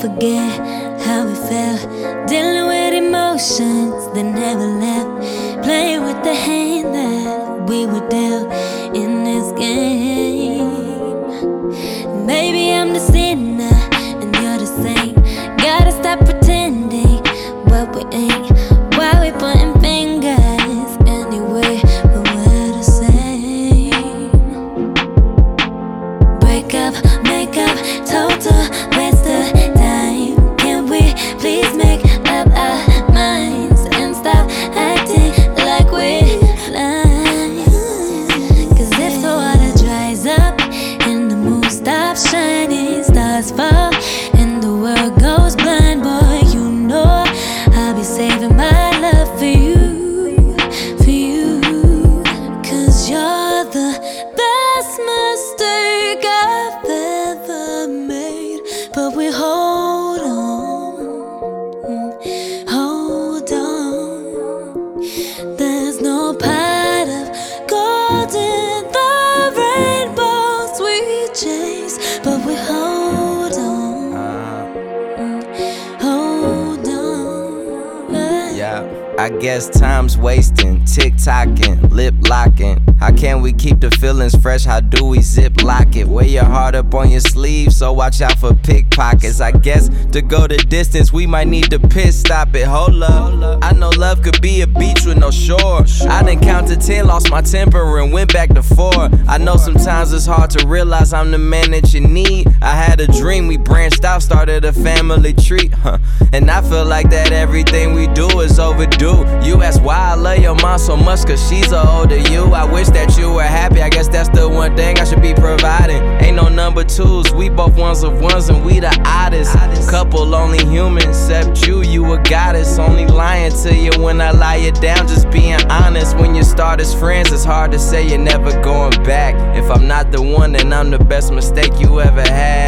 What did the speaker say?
forget how we felt. Dealing with emotions that never left. Playing with the hand that we were dealt in this game. Hold on, hold on. There's no pot of gold in the rainbows we chase, but we hold on, hold on. Yeah, I guess time's wasting, tick tocking, lip locking. How can we keep the feelings fresh? How do we zip lock it? Wear your heart up on your sleeve, so watch out for pickpockets. I guess to go the distance, we might need to piss stop it. Hold up, I know love could be a beach with no shore. I done counted 10, lost my temper, and went back to four. I know sometimes it's hard to realize I'm the man that you need. I had a dream, we branched out, started a family tree, huh? And I feel like that everything we do is overdue. You ask why I love your mom so much, cause she's a older you. I wish that you were happy, I guess that's the one thing I should be providing. Ain't no number twos, we both ones of ones, and we the oddest. Couple only human, except you, you a goddess. Only lying to you when I lie you down, just being honest. When you start as friends, it's hard to say you're never going back. If I'm not the one, then I'm the best mistake you ever had.